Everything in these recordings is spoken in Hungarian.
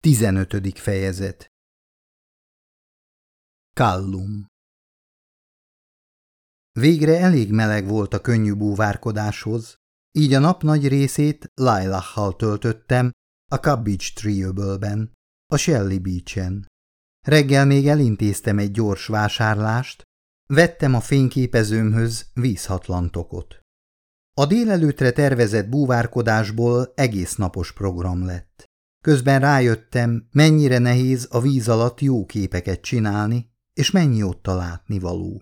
15. fejezet Kallum Végre elég meleg volt a könnyű búvárkodáshoz, így a nap nagy részét Lailachal töltöttem a Cabbage Tree-öbölben, a Shelly Beach-en. Reggel még elintéztem egy gyors vásárlást, vettem a fényképezőmhöz vízhatlantokot. A délelőtre tervezett búvárkodásból egész napos program lett. Közben rájöttem, mennyire nehéz a víz alatt jó képeket csinálni, és mennyi ott a látnivaló.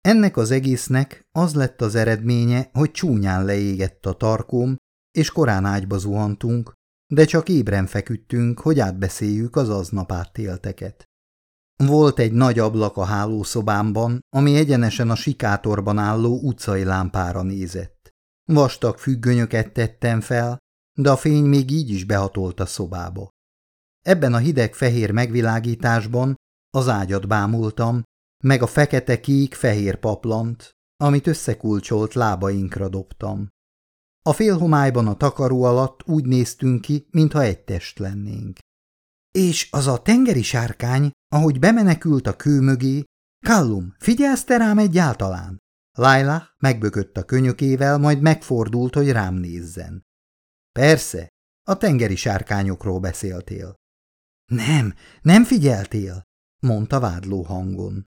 Ennek az egésznek az lett az eredménye, hogy csúnyán leégett a tarkóm, és korán ágyba zuhantunk, de csak ébren feküdtünk, hogy átbeszéljük az aznap áttélteket. Volt egy nagy ablak a hálószobámban, ami egyenesen a sikátorban álló utcai lámpára nézett. Vastag függönyöket tettem fel, de a fény még így is behatolt a szobába. Ebben a hideg-fehér megvilágításban az ágyat bámultam, meg a fekete-kék-fehér paplant, amit összekulcsolt lábainkra dobtam. A félhomályban a takaró alatt úgy néztünk ki, mintha egy test lennénk. És az a tengeri sárkány, ahogy bemenekült a kő mögé, Kallum, figyelsz te rám egyáltalán? Laila megbökött a könyökével, majd megfordult, hogy rám nézzen. Persze, a tengeri sárkányokról beszéltél. Nem, nem figyeltél, mondta vádló hangon.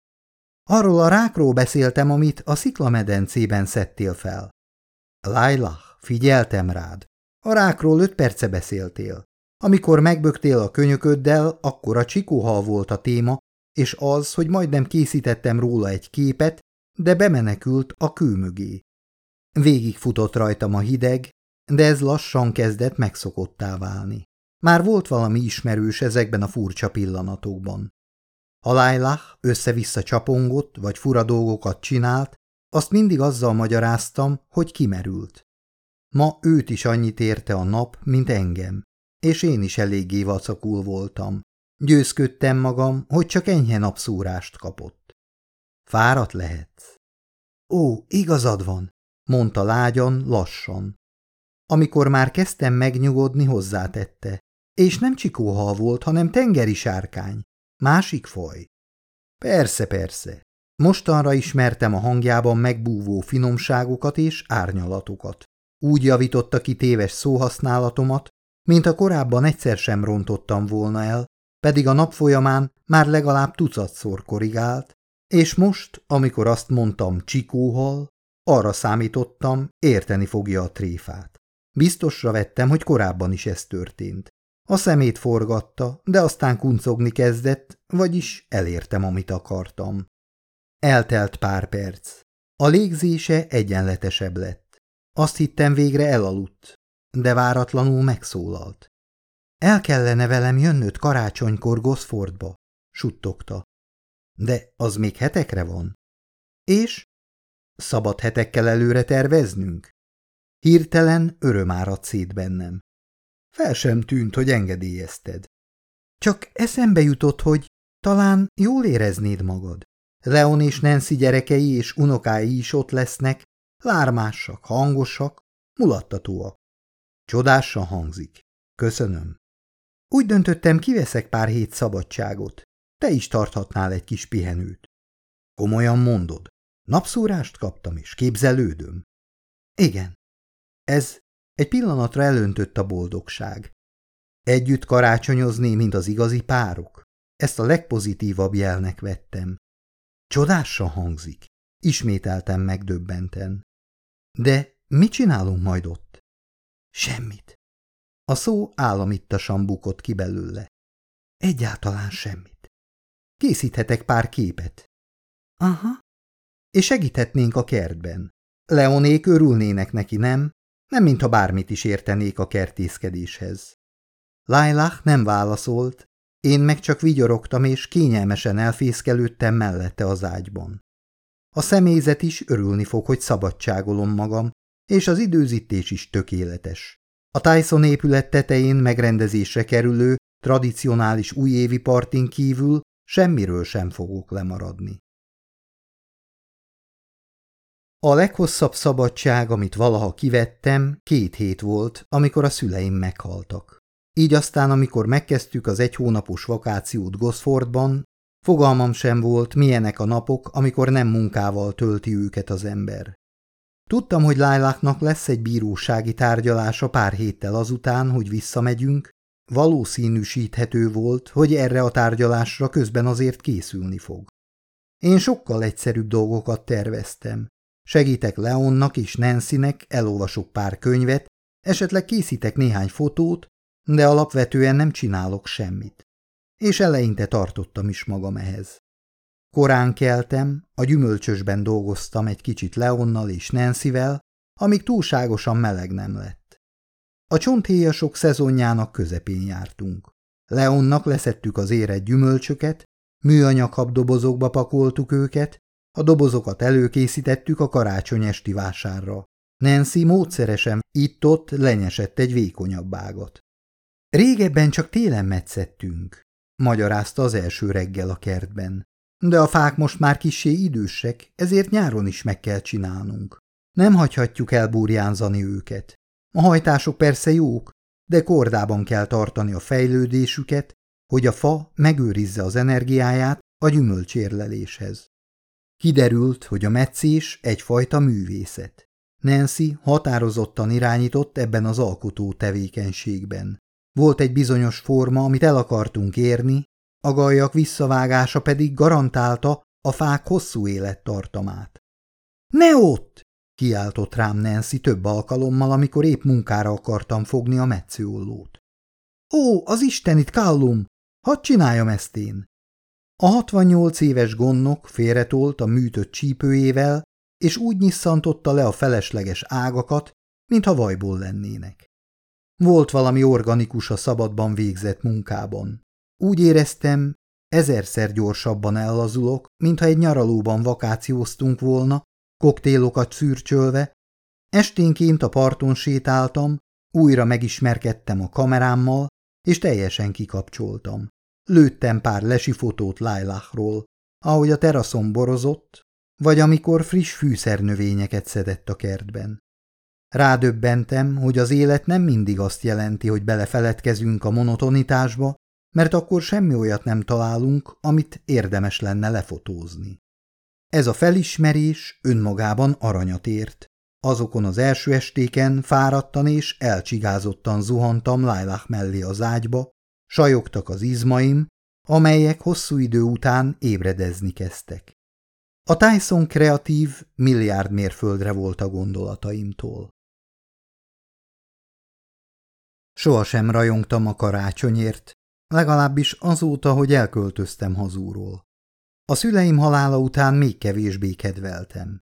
Arról a rákról beszéltem, amit a sziklamedencében szedtél fel. Laila, figyeltem rád. A rákról öt perce beszéltél. Amikor megböktél a könyököddel, akkor a csikóhal volt a téma, és az, hogy majdnem készítettem róla egy képet, de bemenekült a kő mögé. Végigfutott rajtam a hideg, de ez lassan kezdett megszokottá válni. Már volt valami ismerős ezekben a furcsa pillanatokban. Ha Lailah össze-vissza csapongott, vagy fura dolgokat csinált, azt mindig azzal magyaráztam, hogy kimerült. Ma őt is annyit érte a nap, mint engem, és én is eléggé vacakul voltam. Győzködtem magam, hogy csak enyhe napszúrást kapott. Fáradt lehetsz. Ó, igazad van, mondta lágyan, lassan. Amikor már kezdtem megnyugodni, hozzátette. És nem csikóhal volt, hanem tengeri sárkány. Másik faj. Persze, persze. Mostanra ismertem a hangjában megbúvó finomságokat és árnyalatokat. Úgy javította ki téves szóhasználatomat, mint a korábban egyszer sem rontottam volna el, pedig a nap folyamán már legalább tucatszor korrigált, és most, amikor azt mondtam csikóhal, arra számítottam, érteni fogja a tréfát. Biztosra vettem, hogy korábban is ez történt. A szemét forgatta, de aztán kuncogni kezdett, vagyis elértem, amit akartam. Eltelt pár perc. A légzése egyenletesebb lett. Azt hittem végre elaludt, de váratlanul megszólalt. El kellene velem jönnöd karácsonykor Gosfordba, suttogta. De az még hetekre van. És? Szabad hetekkel előre terveznünk? Hirtelen öröm áradt szét bennem. Fel sem tűnt, hogy engedélyezted. Csak eszembe jutott, hogy talán jól éreznéd magad. Leon és Nancy gyerekei és unokái is ott lesznek, lármásak, hangosak, mulattatóak. Csodásan hangzik. Köszönöm. Úgy döntöttem, kiveszek pár hét szabadságot. Te is tarthatnál egy kis pihenőt. Komolyan mondod? Napszúrást kaptam, és képzelődöm. Igen. Ez egy pillanatra elöntött a boldogság. Együtt karácsonyozni, mint az igazi párok? Ezt a legpozitívabb jelnek vettem. Csodásan hangzik, ismételtem megdöbbenten. De mit csinálunk majd ott? Semmit. A szó államittasan bukott ki belőle. Egyáltalán semmit. Készíthetek pár képet. Aha. És segíthetnénk a kertben. Leonék örülnének neki, nem? Nem mintha bármit is értenék a kertészkedéshez. Lailah nem válaszolt, én meg csak vigyorogtam és kényelmesen elfészkelődtem mellette az ágyban. A személyzet is örülni fog, hogy szabadságolom magam, és az időzítés is tökéletes. A Tyson épület tetején megrendezésre kerülő, tradicionális újévi partin kívül semmiről sem fogok lemaradni. A leghosszabb szabadság, amit valaha kivettem, két hét volt, amikor a szüleim meghaltak. így aztán, amikor megkezdtük az egy hónapos vakációt Gosfordban, fogalmam sem volt, milyenek a napok, amikor nem munkával tölti őket az ember. Tudtam, hogy Lájláknak lesz egy bírósági tárgyalása pár héttel azután, hogy visszamegyünk, valószínűsíthető volt, hogy erre a tárgyalásra közben azért készülni fog. Én sokkal egyszerűbb dolgokat terveztem. Segítek Leonnak és Nancynek, elolvasok pár könyvet, esetleg készítek néhány fotót, de alapvetően nem csinálok semmit. És eleinte tartottam is magam ehhez. Korán keltem, a gyümölcsösben dolgoztam egy kicsit Leonnal és Nancyvel, amíg túlságosan meleg nem lett. A csonthéjasok szezonjának közepén jártunk. Leonnak leszettük az érett gyümölcsöket, műanyag habdobozokba pakoltuk őket, a dobozokat előkészítettük a karácsony esti vásárra. Nancy módszeresen itt-ott lenyesett egy vékonyabb ágat. Régebben csak télen metszettünk, magyarázta az első reggel a kertben. De a fák most már kissé idősek, ezért nyáron is meg kell csinálnunk. Nem hagyhatjuk elbúrjánzani őket. A hajtások persze jók, de kordában kell tartani a fejlődésüket, hogy a fa megőrizze az energiáját a gyümölcsérleléshez. Kiderült, hogy a meccés egyfajta művészet. Nancy határozottan irányított ebben az alkotó tevékenységben. Volt egy bizonyos forma, amit el akartunk érni, a gajak visszavágása pedig garantálta a fák hosszú élettartamát. – Ne ott! – kiáltott rám Nancy több alkalommal, amikor épp munkára akartam fogni a metszőollót. – Ó, az istenit, Kallum! Hadd csináljam ezt én! A 68 éves gondnok félretolt a műtött csípőjével, és úgy nyisszantotta le a felesleges ágakat, mintha vajból lennének. Volt valami organikus a szabadban végzett munkában. Úgy éreztem, ezerszer gyorsabban ellazulok, mintha egy nyaralóban vakációztunk volna, koktélokat szürcsölve. Esténként a parton sétáltam, újra megismerkedtem a kamerámmal, és teljesen kikapcsoltam. Lőttem pár lesi fotót ahogy a teraszon borozott, vagy amikor friss fűszernövényeket szedett a kertben. Rádöbbentem, hogy az élet nem mindig azt jelenti, hogy belefeledkezünk a monotonitásba, mert akkor semmi olyat nem találunk, amit érdemes lenne lefotózni. Ez a felismerés önmagában aranyat ért. Azokon az első estéken fáradtan és elcsigázottan zuhantam Lailach mellé az ágyba, sajogtak az izmaim, amelyek hosszú idő után ébredezni kezdtek. A Tyson kreatív milliárd mérföldre volt a gondolataimtól. Sohasem rajongtam a karácsonyért, legalábbis azóta, hogy elköltöztem hazúról. A szüleim halála után még kevésbé kedveltem.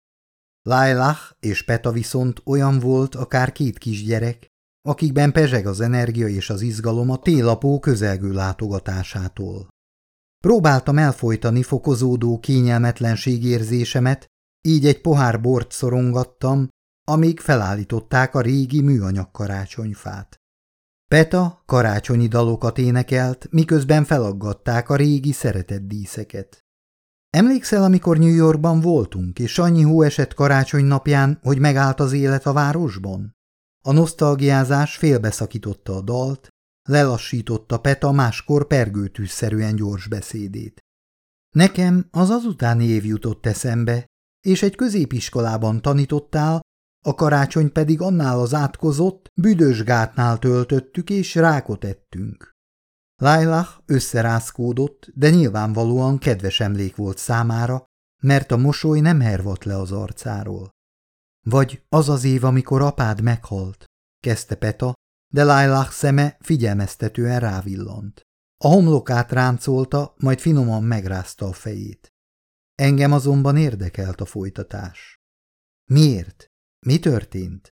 Lailach és Peta viszont olyan volt akár két kisgyerek, akikben pezseg az energia és az izgalom a télapó közelgő látogatásától. Próbáltam elfolytani fokozódó kényelmetlenségérzésemet, így egy pohár bort szorongattam, amíg felállították a régi műanyag karácsonyfát. Peta karácsonyi dalokat énekelt, miközben felaggatták a régi szeretett díszeket. Emlékszel, amikor New Yorkban voltunk, és annyi hó esett karácsony napján, hogy megállt az élet a városban? A nosztalgiázás félbeszakította a dalt, lelassította Peta máskor pergőtűszerűen gyors beszédét. Nekem az azutáni év jutott eszembe, és egy középiskolában tanítottál, a karácsony pedig annál az átkozott, büdös gátnál töltöttük, és rákot ettünk. Lailah összerázkódott, de nyilvánvalóan kedves emlék volt számára, mert a mosoly nem hervadt le az arcáról. Vagy az az év, amikor apád meghalt, kezdte Peta, de Lailah szeme figyelmeztetően rávillant. A homlokát ráncolta, majd finoman megrázta a fejét. Engem azonban érdekelt a folytatás. Miért? Mi történt?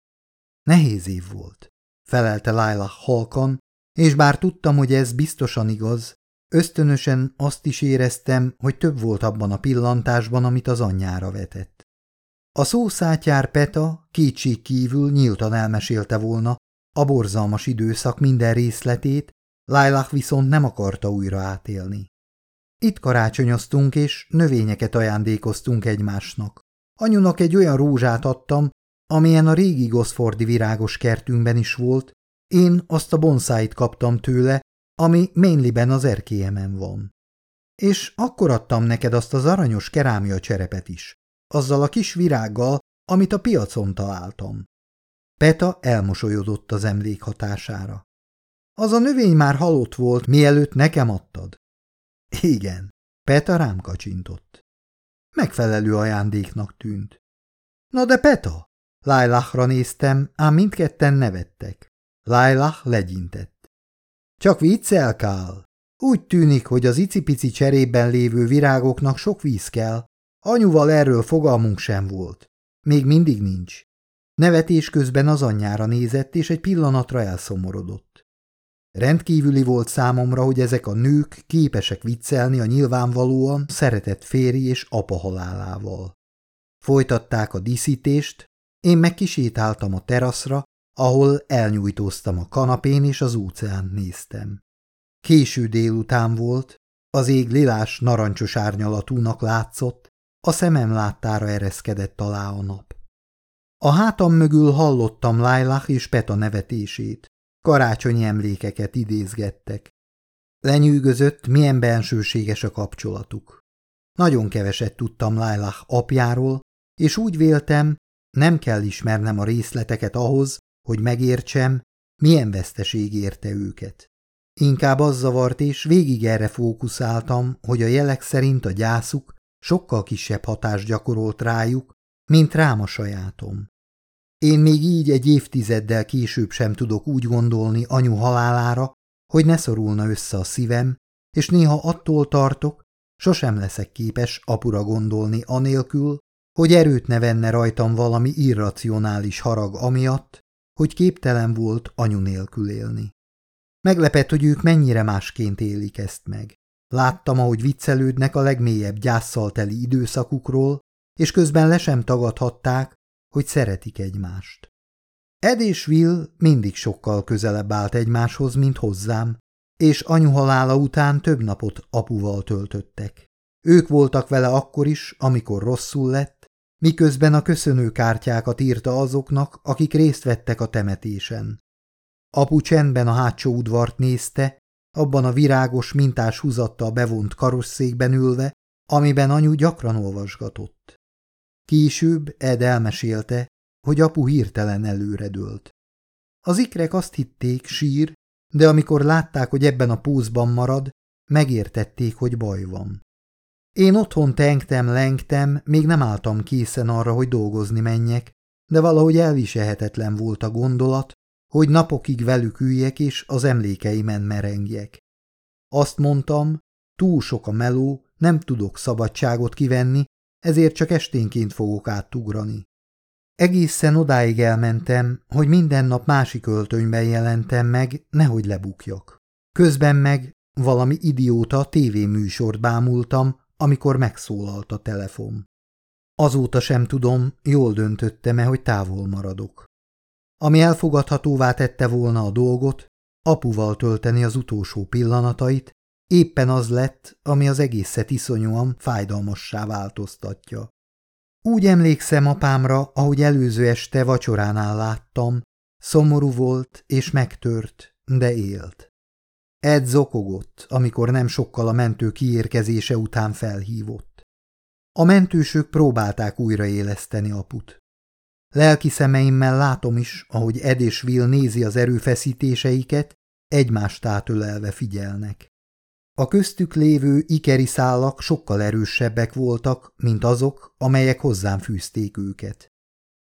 Nehéz év volt, felelte Lailah halkan, és bár tudtam, hogy ez biztosan igaz, ösztönösen azt is éreztem, hogy több volt abban a pillantásban, amit az anyjára vetett. A szószátyár Peta kétség kívül nyíltan elmesélte volna a borzalmas időszak minden részletét, Lailah viszont nem akarta újra átélni. Itt karácsonyoztunk, és növényeket ajándékoztunk egymásnak. Anyunak egy olyan rózsát adtam, amilyen a régi Gosfordi virágos kertünkben is volt, Én azt a bonszáit kaptam tőle, ami Mainliben az erkélyemen van. És akkor adtam neked azt az aranyos kerámia cserepet is, azzal a kis virággal, amit a piacon találtam. Peta elmosolyodott az emlék hatására. Az a növény már halott volt, mielőtt nekem adtad. Igen, Peta rám kacsintott. Megfelelő ajándéknak tűnt. Na de Peta! Lailachra néztem, ám mindketten nevettek. Lailach legyintett. Csak viccel, Kál. Úgy tűnik, hogy az icipici cserében lévő virágoknak sok víz kell. Anyuval erről fogalmunk sem volt. Még mindig nincs. Nevetés közben az anyjára nézett, és egy pillanatra elszomorodott. Rendkívüli volt számomra, hogy ezek a nők képesek viccelni a nyilvánvalóan szeretett férj és apa halálával. Folytatták a díszítést, én meg kisétáltam a teraszra, ahol elnyújtóztam a kanapén és az óceánt néztem. Késő délután volt, az ég lilás narancsos árnyalatúnak látszott, a szemem láttára ereszkedett alá a nap. A hátam mögül hallottam Lailach és Peta nevetését. Karácsonyi emlékeket idézgettek. Lenyűgözött, milyen bensőséges a kapcsolatuk. Nagyon keveset tudtam Lailach apjáról, és úgy véltem, nem kell ismernem a részleteket ahhoz, hogy megértsem, milyen veszteség érte őket. Inkább az zavart, és végig erre fókuszáltam, hogy a jelek szerint a gyászuk sokkal kisebb hatást gyakorolt rájuk, mint rám a sajátom. Én még így egy évtizeddel később sem tudok úgy gondolni anyu halálára, hogy ne szorulna össze a szívem, és néha attól tartok, sosem leszek képes apura gondolni anélkül, hogy erőt ne venne rajtam valami irracionális harag amiatt, hogy képtelen volt anyu nélkül élni. Meglepett, hogy ők mennyire másként élik ezt meg. Láttam, ahogy viccelődnek a legmélyebb gyászsal teli időszakukról, és közben le sem tagadhatták, hogy szeretik egymást. Ed és Will mindig sokkal közelebb állt egymáshoz, mint hozzám, és anyu halála után több napot apuval töltöttek. Ők voltak vele akkor is, amikor rosszul lett, miközben a köszönőkártyákat írta azoknak, akik részt vettek a temetésen. Apu csendben a hátsó udvart nézte, abban a virágos mintás húzattal bevont karosszékben ülve, amiben anyu gyakran olvasgatott. Később Ed elmesélte, hogy apu hirtelen előredőlt. Az ikrek azt hitték, sír, de amikor látták, hogy ebben a pózban marad, megértették, hogy baj van. Én otthon tengtem, lengtem, még nem álltam készen arra, hogy dolgozni menjek, de valahogy elviselhetetlen volt a gondolat, hogy napokig velük üljek és az emlékeimen merengjek. Azt mondtam, túl sok a meló, nem tudok szabadságot kivenni, ezért csak esténként fogok átugrani. Egészen odáig elmentem, hogy minden nap másik öltönyben jelentem meg, nehogy lebukjak. Közben meg valami idióta tévéműsort bámultam, amikor megszólalt a telefon. Azóta sem tudom, jól döntöttem-e, hogy távol maradok. Ami elfogadhatóvá tette volna a dolgot, apuval tölteni az utolsó pillanatait, éppen az lett, ami az egészet iszonyúan fájdalmassá változtatja. Úgy emlékszem apámra, ahogy előző este vacsoránál láttam, szomorú volt és megtört, de élt. Ed zokogott, amikor nem sokkal a mentő kiérkezése után felhívott. A mentősök próbálták újraéleszteni aput. Lelki szemeimmel látom is, ahogy Ed és Will nézi az erőfeszítéseiket, egymást átölelve figyelnek. A köztük lévő ikeri szálak sokkal erősebbek voltak, mint azok, amelyek hozzám fűzték őket.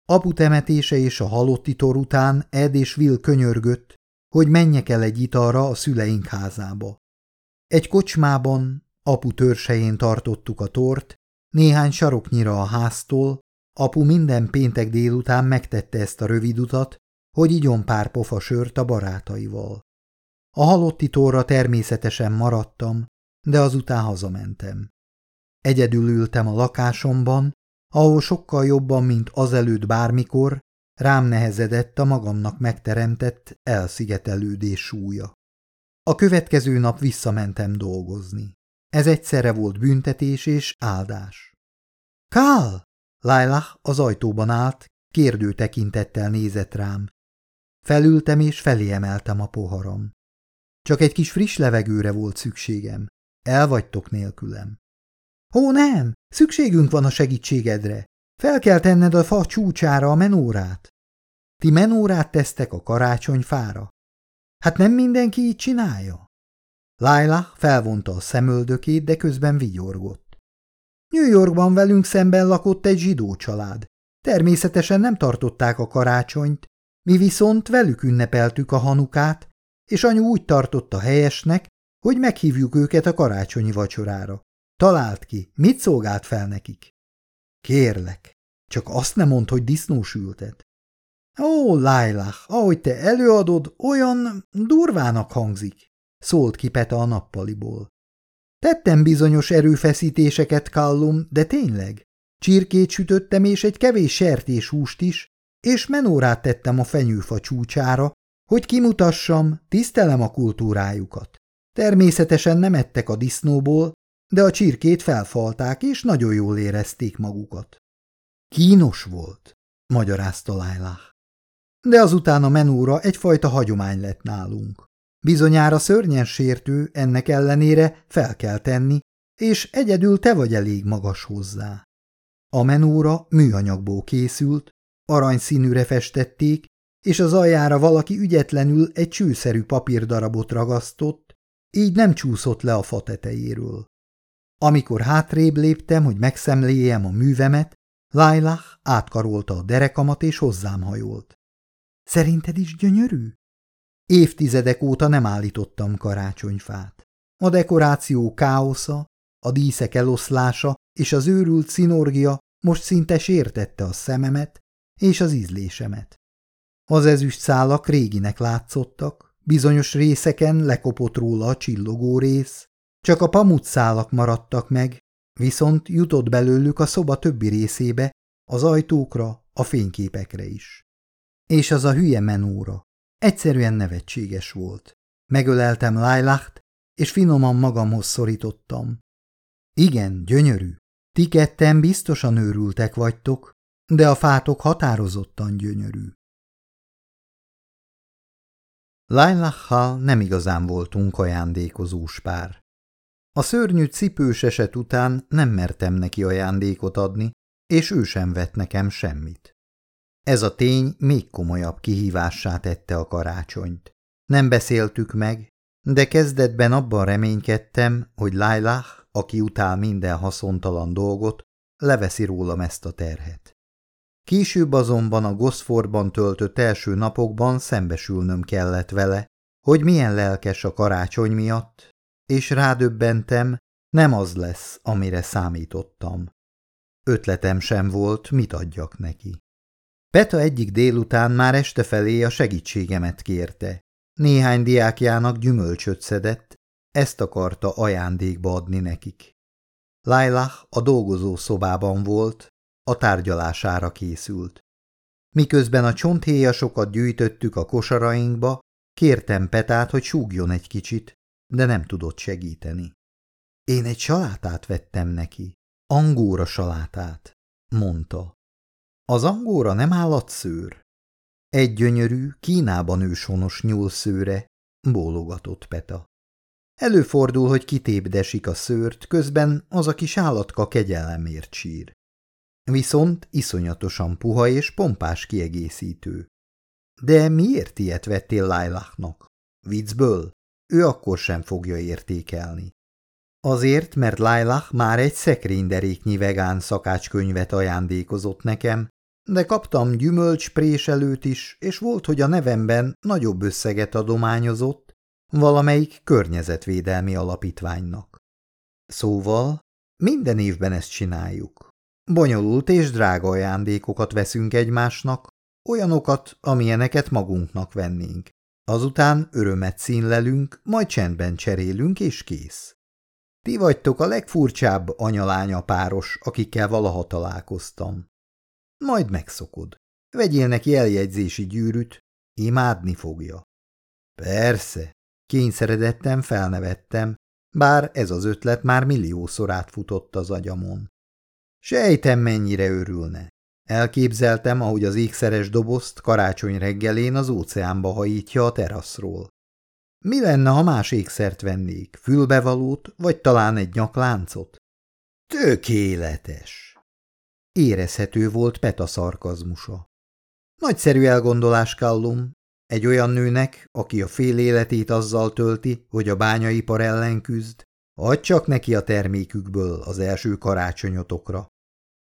Apu temetése és a halotti tor után Ed és Will könyörgött, hogy menjek el egy italra a szüleink házába. Egy kocsmában, apu törsején tartottuk a tort, néhány saroknyira a háztól, apu minden péntek délután megtette ezt a rövid utat, hogy igyon pár pofa sört a barátaival. A halotti torra természetesen maradtam, de azután hazamentem. Egyedül ültem a lakásomban, ahol sokkal jobban, mint azelőtt bármikor, rám nehezedett a magamnak megteremtett elszigetelődés súlya. A következő nap visszamentem dolgozni. Ez egyszerre volt büntetés és áldás. Kál! Lailah az ajtóban állt, kérdő tekintettel nézett rám. Felültem és felé emeltem a poharam. Csak egy kis friss levegőre volt szükségem. Elvagytok nélkülem. Ó, nem! Szükségünk van a segítségedre. Fel kell tenned a fa csúcsára a menórát. Ti menórát tesztek a karácsonyfára? Hát nem mindenki így csinálja? Laila felvonta a szemöldökét, de közben vigyorgott. New Yorkban velünk szemben lakott egy zsidó család. Természetesen nem tartották a karácsonyt, mi viszont velük ünnepeltük a hanukát, és anyu úgy tartotta helyesnek, hogy meghívjuk őket a karácsonyi vacsorára. Talált ki, mit szolgált fel nekik? Kérlek, csak azt nem mondd, hogy disznósültet. Ó, Lailah, ahogy te előadod, olyan durvának hangzik, szólt ki Peta a nappaliból. Tettem bizonyos erőfeszítéseket, Kallum, de tényleg. Csirkét sütöttem és egy kevés sertéshúst is, és menórát tettem a fenyőfa csúcsára, hogy kimutassam, tisztelem a kultúrájukat. Természetesen nem ettek a disznóból, de a csirkét felfalták, és nagyon jól érezték magukat. Kínos volt, magyarázta Lailah. De azután a menúra egyfajta hagyomány lett nálunk. Bizonyára szörnyen sértő, ennek ellenére fel kell tenni, és egyedül te vagy elég magas hozzá. A menúra műanyagból készült, aranyszínűre festették, és az aljára valaki ügyetlenül egy csőszerű papírdarabot ragasztott, így nem csúszott le a fa tetejéről. Amikor hátrébb léptem, hogy megszemléljem a művemet, Lailah átkarolta a derekamat és hozzám hajolt. Szerinted is gyönyörű? Évtizedek óta nem állítottam karácsonyfát. A dekoráció káosza, a díszek eloszlása és az őrült szinorgia most szinte sértette a szememet és az ízlésemet. Az ezüst szálak réginek látszottak, bizonyos részeken lekopott róla a csillogó rész, csak a pamutszálak maradtak meg, viszont jutott belőlük a szoba többi részébe, az ajtókra, a fényképekre is. És az a hülye menóra. Egyszerűen nevetséges volt. Megöleltem Lailacht, és finoman magamhoz szorítottam. Igen, gyönyörű. Ti ketten biztosan őrültek vagytok, de a fátok határozottan gyönyörű. Lailachal nem igazán voltunk ajándékozós pár. A szörnyű cipős eset után nem mertem neki ajándékot adni, és ő sem vett nekem semmit. Ez a tény még komolyabb kihívássá tette a karácsonyt. Nem beszéltük meg, de kezdetben abban reménykedtem, hogy Lailah, aki utál minden haszontalan dolgot, leveszi rólam ezt a terhet. Később azonban a Gosfordban töltött első napokban szembesülnöm kellett vele, hogy milyen lelkes a karácsony miatt, és rádöbbentem, nem az lesz, amire számítottam. Ötletem sem volt, mit adjak neki. Peta egyik délután már este felé a segítségemet kérte. Néhány diákjának gyümölcsöt szedett, ezt akarta ajándékba adni nekik. Lailah a dolgozó szobában volt, a tárgyalására készült. Miközben a csonthéjasokat gyűjtöttük a kosarainkba, kértem Petát, hogy súgjon egy kicsit, de nem tudott segíteni. Én egy salátát vettem neki, angóra salátát, mondta. Az angóra nem állatszőr. Egy gyönyörű, Kínában őshonos nyúlszőre, bólogatott Peta. Előfordul, hogy kitépdesik a szőrt, közben az a kis állatka kegyelemért sír. Viszont iszonyatosan puha és pompás kiegészítő. De miért ilyet vettél Lailachnak? Viccből? Ő akkor sem fogja értékelni. Azért, mert Lailah már egy szekrényderéknyi vegán szakácskönyvet ajándékozott nekem, de kaptam gyümölcspréselőt is, és volt, hogy a nevemben nagyobb összeget adományozott valamelyik környezetvédelmi alapítványnak. Szóval minden évben ezt csináljuk. Bonyolult és drága ajándékokat veszünk egymásnak, olyanokat, amilyeneket magunknak vennénk. Azután örömet színlelünk, majd csendben cserélünk, és kész. Ti vagytok a legfurcsább anyalánya páros, akikkel valaha találkoztam. Majd megszokod. Vegyél neki eljegyzési gyűrűt, imádni fogja. Persze, kényszeredettem, felnevettem, bár ez az ötlet már milliószor átfutott az agyamon. Sejtem, mennyire örülne. Elképzeltem, ahogy az ékszeres dobozt karácsony reggelén az óceánba hajítja a teraszról. Mi lenne, ha más ékszert vennék, fülbevalót, vagy talán egy nyakláncot? Tökéletes! Érezhető volt Peta szarkazmusa. Nagyszerű elgondolás, Kallum. Egy olyan nőnek, aki a fél életét azzal tölti, hogy a bányaipar ellen küzd, adj csak neki a termékükből az első karácsonyotokra.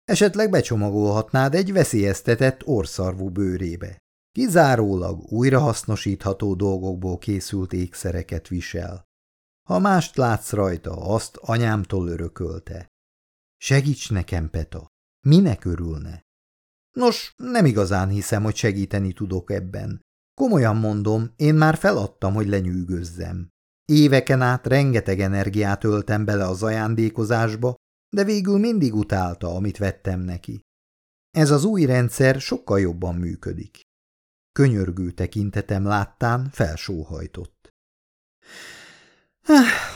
Esetleg becsomagolhatnád egy veszélyeztetett orszarvú bőrébe. Kizárólag újrahasznosítható dolgokból készült ékszereket visel. Ha mást látsz rajta, azt anyámtól örökölte. Segíts nekem, Peta. Minek örülne? Nos, nem igazán hiszem, hogy segíteni tudok ebben. Komolyan mondom, én már feladtam, hogy lenyűgözzem. Éveken át rengeteg energiát öltem bele az ajándékozásba, de végül mindig utálta, amit vettem neki. Ez az új rendszer sokkal jobban működik. Könyörgő tekintetem láttán felsóhajtott.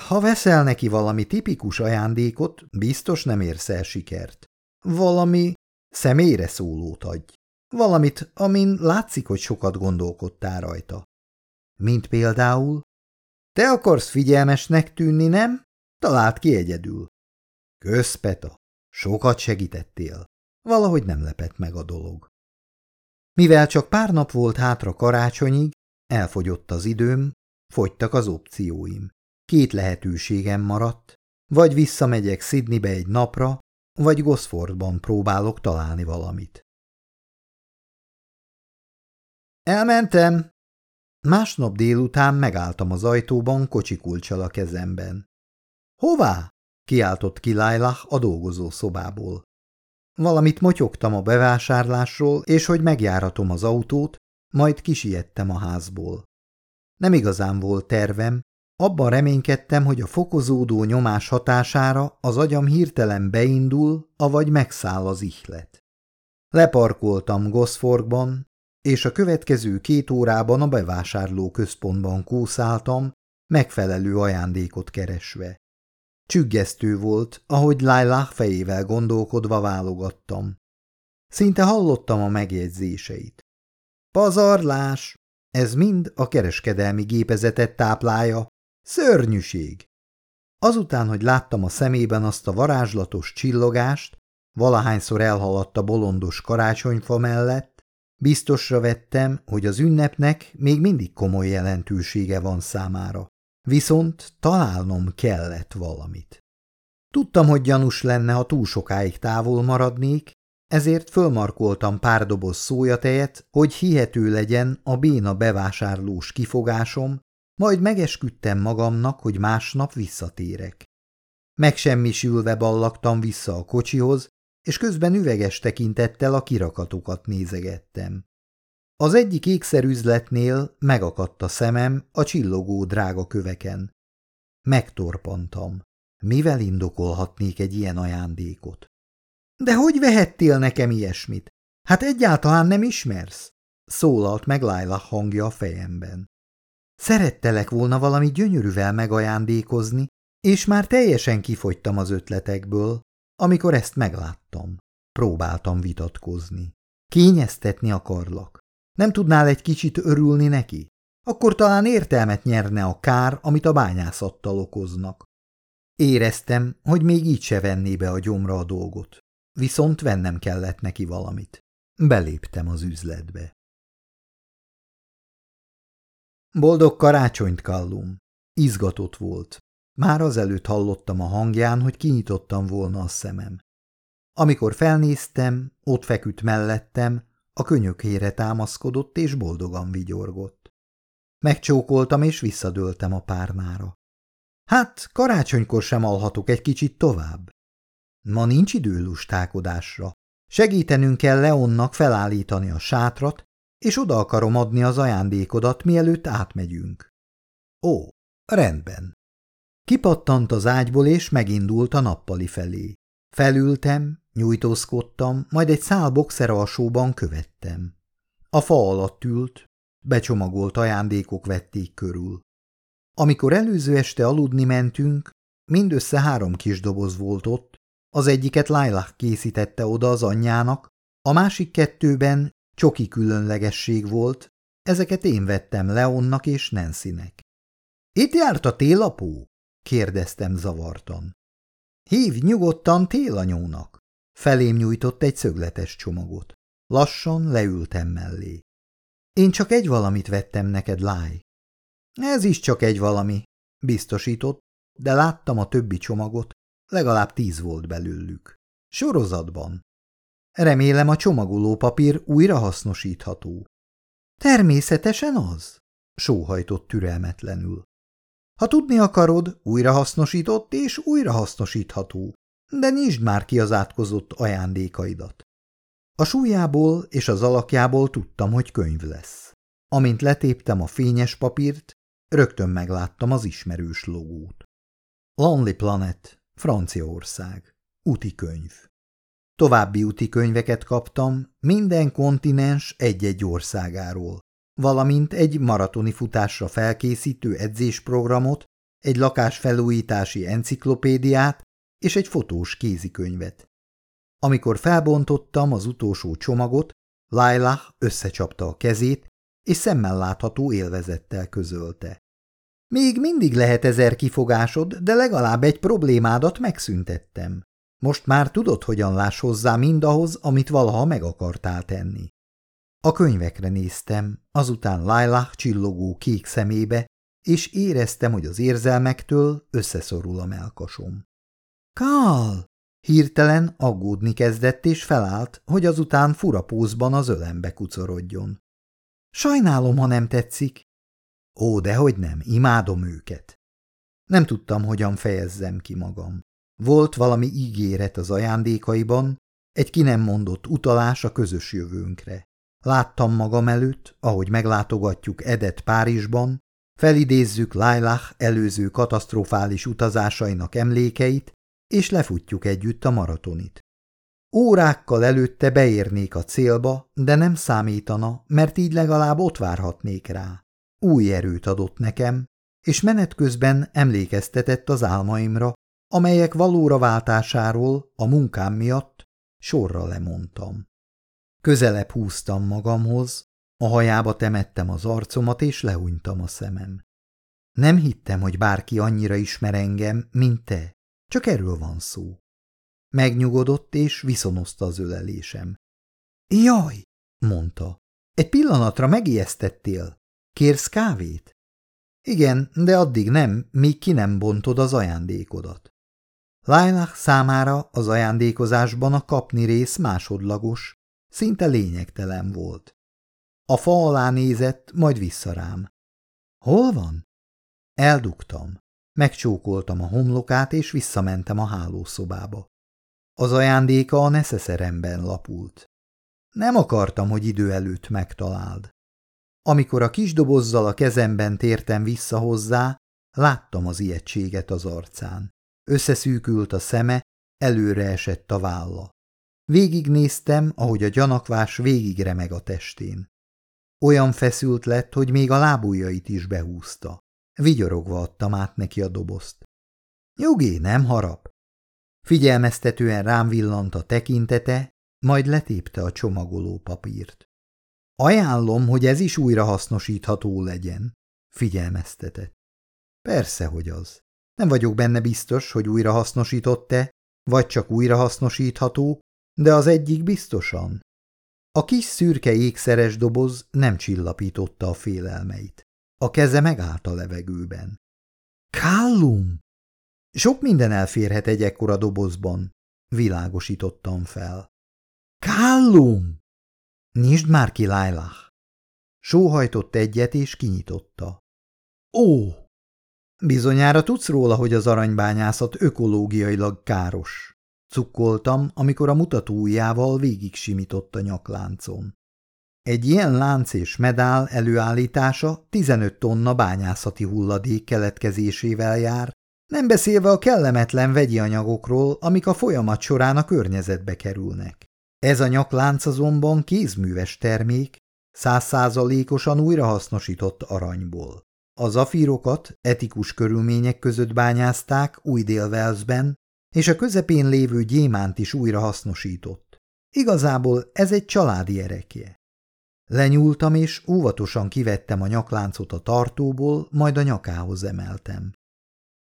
Ha veszel neki valami tipikus ajándékot, biztos nem érsz el sikert. Valami személyre szólót adj. Valamit, amin látszik, hogy sokat gondolkodtál rajta. Mint például? Te akarsz figyelmesnek tűnni, nem? Talált ki egyedül. Kösz, Peta, sokat segítettél. Valahogy nem lepett meg a dolog. Mivel csak pár nap volt hátra karácsonyig, elfogyott az időm, fogytak az opcióim. Két lehetőségem maradt, vagy visszamegyek Sydneybe egy napra, vagy Gosfordban próbálok találni valamit. Elmentem. Másnap délután megálltam az ajtóban kocsikulcsal a kezemben. Hová? kiáltott ki a dolgozó szobából. Valamit motyogtam a bevásárlásról, és hogy megjáratom az autót, majd kisiettem a házból. Nem igazán volt tervem, abban reménykedtem, hogy a fokozódó nyomás hatására az agyam hirtelen beindul, avagy megszáll az ihlet. Leparkoltam Gosforkban, és a következő két órában a bevásárló központban kúszáltam, megfelelő ajándékot keresve. Csüggesztő volt, ahogy Lailah fejével gondolkodva válogattam. Szinte hallottam a megjegyzéseit. Pazarlás! Ez mind a kereskedelmi gépezetet táplálja. Szörnyűség! Azután, hogy láttam a szemében azt a varázslatos csillogást, valahányszor elhaladt a bolondos karácsonyfa mellett, biztosra vettem, hogy az ünnepnek még mindig komoly jelentősége van számára. Viszont találnom kellett valamit. Tudtam, hogy gyanús lenne, ha túl sokáig távol maradnék, ezért fölmarkoltam pár doboz szójatejet, hogy hihető legyen a béna bevásárlós kifogásom, majd megesküdtem magamnak, hogy másnap visszatérek. Megsemmisülve ballaktam vissza a kocsihoz, és közben üveges tekintettel a kirakatokat nézegettem. Az egyik ékszerüzletnél megakadt a szemem a csillogó drága köveken. Megtorpantam. Mivel indokolhatnék egy ilyen ajándékot? De hogy vehettél nekem ilyesmit? Hát egyáltalán nem ismersz? Szólalt meg Laila hangja a fejemben. Szerettelek volna valami gyönyörűvel megajándékozni, és már teljesen kifogytam az ötletekből, amikor ezt megláttam. Próbáltam vitatkozni. Kényeztetni akarlak. Nem tudnál egy kicsit örülni neki? Akkor talán értelmet nyerne a kár, amit a bányászattal okoznak. Éreztem, hogy még így se venné be a gyomra a dolgot. Viszont vennem kellett neki valamit. Beléptem az üzletbe. Boldog karácsonyt, Kallum! Izgatott volt. Már azelőtt hallottam a hangján, hogy kinyitottam volna a szemem. Amikor felnéztem, ott feküdt mellettem, a könyökére támaszkodott és boldogan vigyorgott. Megcsókoltam és visszadőltem a párnára. Hát, karácsonykor sem alhatok egy kicsit tovább. Ma nincs idő lustálkodásra. Segítenünk kell Leonnak felállítani a sátrat, és oda akarom adni az ajándékodat, mielőtt átmegyünk. Ó, rendben. Kipattant az ágyból, és megindult a nappali felé. Felültem, nyújtózkodtam, majd egy szál boxeralsóban követtem. A fa alatt ült, becsomagolt ajándékok vették körül. Amikor előző este aludni mentünk, mindössze három kis doboz volt ott, az egyiket Lailah készítette oda az anyjának, A másik kettőben csoki különlegesség volt, ezeket én vettem Leonnak és Nancynek. – Itt járt a télapó? – kérdeztem zavartan. – Hívj nyugodtan télanyónak! Felém nyújtott egy szögletes csomagot. Lassan leültem mellé. Én csak egy valamit vettem neked, Láj. Ez is csak egy valami, biztosított, de láttam a többi csomagot, legalább tíz volt belőlük. Sorozatban. Remélem a csomagolópapír újra hasznosítható. Természetesen az, sóhajtott türelmetlenül. Ha tudni akarod, újrahasznosított és újrahasznosítható, de nyisd már ki az átkozott ajándékaidat. A súlyából és az alakjából tudtam, hogy könyv lesz. Amint letéptem a fényes papírt, rögtön megláttam az ismerős logót. Lonely Planet, Franciaország. Úti könyv. További úti könyveket kaptam, minden kontinens egy-egy országáról, valamint egy maratoni futásra felkészítő edzésprogramot, egy lakásfelújítási enciklopédiát és egy fotós kézikönyvet. Amikor felbontottam az utolsó csomagot, Lailah összecsapta a kezét, és szemmel látható élvezettel közölte. Még mindig lehet ezer kifogásod, de legalább egy problémádat megszüntettem. Most már tudod, hogyan láss hozzá mindahhoz, amit valaha meg akartál tenni. A könyvekre néztem, azután Lailah csillogó kék szemébe, és éreztem, hogy az érzelmektől összeszorul a melkasom. – Kál! Hirtelen aggódni kezdett, és felállt, hogy azután furapózban az ölembe kucorodjon. Sajnálom, ha nem tetszik. Ó, dehogy nem, imádom őket. Nem tudtam, hogyan fejezzem ki magam. Volt valami ígéret az ajándékaiban, egy ki nem mondott utalás a közös jövőnkre. Láttam magam előtt, ahogy meglátogatjuk Edet Párizsban, felidézzük Lailah előző katasztrofális utazásainak emlékeit, és lefutjuk együtt a maratonit. Órákkal előtte beérnék a célba, de nem számítana, mert így legalább ott várhatnék rá. Új erőt adott nekem, és menet közben emlékeztetett az álmaimra, amelyek valóra váltásáról a munkám miatt sorra lemondtam. Közelebb húztam magamhoz, a hajába temettem az arcomat, és lehúnytam a szemem. Nem hittem, hogy bárki annyira ismer engem, mint te. Csak erről van szó. Megnyugodott és viszonozta az ölelésem. Jaj, mondta, egy pillanatra megijesztettél. Kérsz kávét? Igen, de addig nem, míg ki nem bontod az ajándékodat. Lailah számára az ajándékozásban a kapni rész másodlagos, szinte lényegtelen volt. A fa alá nézett, majd vissza rám. Hol van? Eldugtam. Megcsókoltam a homlokát, és visszamentem a hálószobába. Az ajándéka a neszeszeremben lapult. Nem akartam, hogy idő előtt megtaláld. Amikor a kis dobozzal a kezemben tértem vissza hozzá, láttam az ijegységet az arcán. Összeszűkült a szeme, előre esett a válla. Végignéztem, ahogy a gyanakvás végigremeg a testén. Olyan feszült lett, hogy még a lábujjait is behúzta. Vigyorogva adtam át neki a dobozt. Nyugi, nem harap. Figyelmeztetően rám villant a tekintete, majd letépte a csomagoló papírt. Ajánlom, hogy ez is újra hasznosítható legyen, figyelmeztetett. Persze, hogy az. Nem vagyok benne biztos, hogy újra hasznosított-e, vagy csak újra hasznosítható, de az egyik biztosan. A kis szürke ékszeres doboz nem csillapította a félelmeit. A keze megállt a levegőben. Kállum! Sok minden elférhet egy ekkora dobozban, világosítottam fel. Kállum! Nyisd már ki, Lailah! Sóhajtott egyet és kinyitotta. Ó! Bizonyára tudsz róla, hogy az aranybányászat ökológiailag káros. Cukkoltam, amikor a mutatójával végig simított a nyakláncon. Egy ilyen lánc és medál előállítása 15 tonna bányászati hulladék keletkezésével jár, nem beszélve a kellemetlen vegyi anyagokról, amik a folyamat során a környezetbe kerülnek. Ez a nyaklánc azonban kézműves termék, százszázalékosan újrahasznosított aranyból. A zafírokat etikus körülmények között bányázták új dél és a közepén lévő gyémánt is újrahasznosított. Igazából ez egy családi erekje. Lenyúltam, és óvatosan kivettem a nyakláncot a tartóból, majd a nyakához emeltem.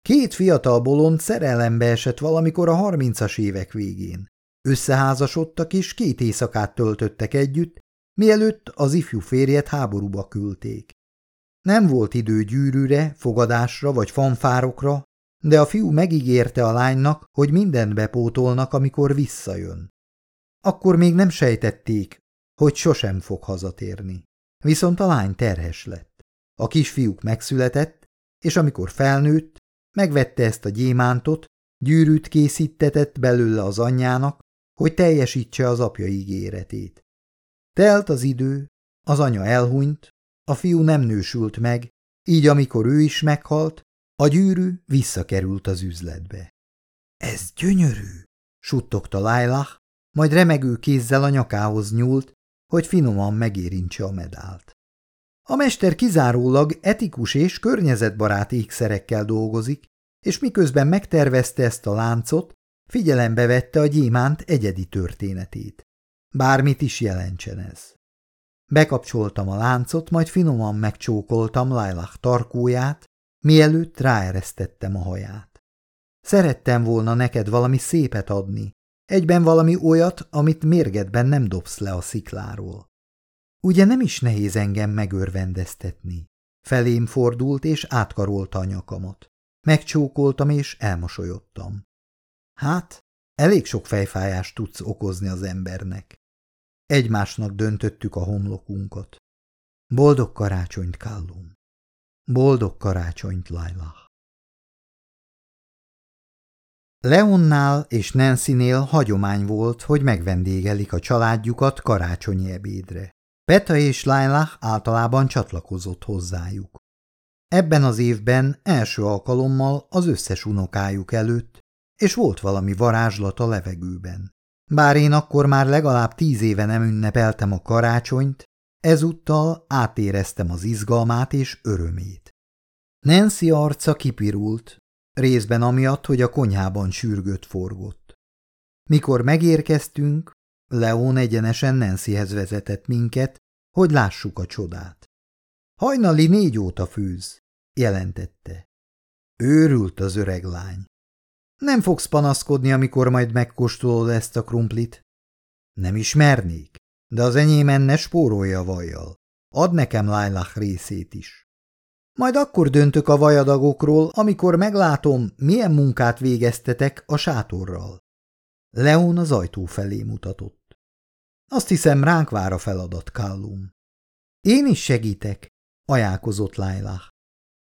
Két fiatal bolond szerelembe esett valamikor a harmincas évek végén. Összeházasodtak, és két éjszakát töltöttek együtt, mielőtt az ifjú férjet háborúba küldték. Nem volt idő gyűrűre, fogadásra vagy fanfárokra, de a fiú megígérte a lánynak, hogy mindent bepótolnak, amikor visszajön. Akkor még nem sejtették, hogy sosem fog hazatérni. Viszont a lány terhes lett. A kisfiúk megszületett, és amikor felnőtt, megvette ezt a gyémántot, gyűrűt készítetett belőle az anyjának, hogy teljesítse az apja ígéretét. Telt az idő, az anya elhunyt, a fiú nem nősült meg, így amikor ő is meghalt, a gyűrű visszakerült az üzletbe. – Ez gyönyörű! – suttogta Lailah, majd remegő kézzel a nyakához nyúlt, hogy finoman megérintse a medált. A mester kizárólag etikus és környezetbarát ékszerekkel dolgozik, és miközben megtervezte ezt a láncot, figyelembe vette a gyémánt egyedi történetét. Bármit is jelentsen ez. Bekapcsoltam a láncot, majd finoman megcsókoltam Lailah tarkóját, mielőtt ráeresztettem a haját. Szerettem volna neked valami szépet adni, egyben valami olyat, amit mérgetben nem dobsz le a szikláról. Ugye nem is nehéz engem megörvendeztetni. Felém fordult és átkarolta a nyakamat. Megcsókoltam és elmosolyodtam. Hát, elég sok fejfájást tudsz okozni az embernek. Egymásnak döntöttük a homlokunkat. Boldog karácsonyt, Kallum. Boldog karácsonyt, Lailah. Leonnál és Nancynél hagyomány volt, hogy megvendégelik a családjukat karácsonyi ebédre. Peta és Lailah általában csatlakozott hozzájuk. Ebben az évben első alkalommal az összes unokájuk előtt, és volt valami varázslat a levegőben. Bár én akkor már legalább tíz éve nem ünnepeltem a karácsonyt, ezúttal átéreztem az izgalmát és örömét. Nancy arca kipirult, részben amiatt, hogy a konyhában sürgött forgott. Mikor megérkeztünk, Leon egyenesen Nancyhez vezetett minket, hogy lássuk a csodát. Hajnali négy óta fűz, jelentette. Őrült az öreg lány. Nem fogsz panaszkodni, amikor majd megkóstolod ezt a krumplit? Nem ismernék, de az enyémen ne spórolja a vajjal. Ad nekem Lailah részét is. Majd akkor döntök a vajadagokról, amikor meglátom, milyen munkát végeztetek a sátorral. Leon az ajtó felé mutatott. Azt hiszem, ránk vár a feladat, Kallum. Én is segítek, ajánlkozott Lailah.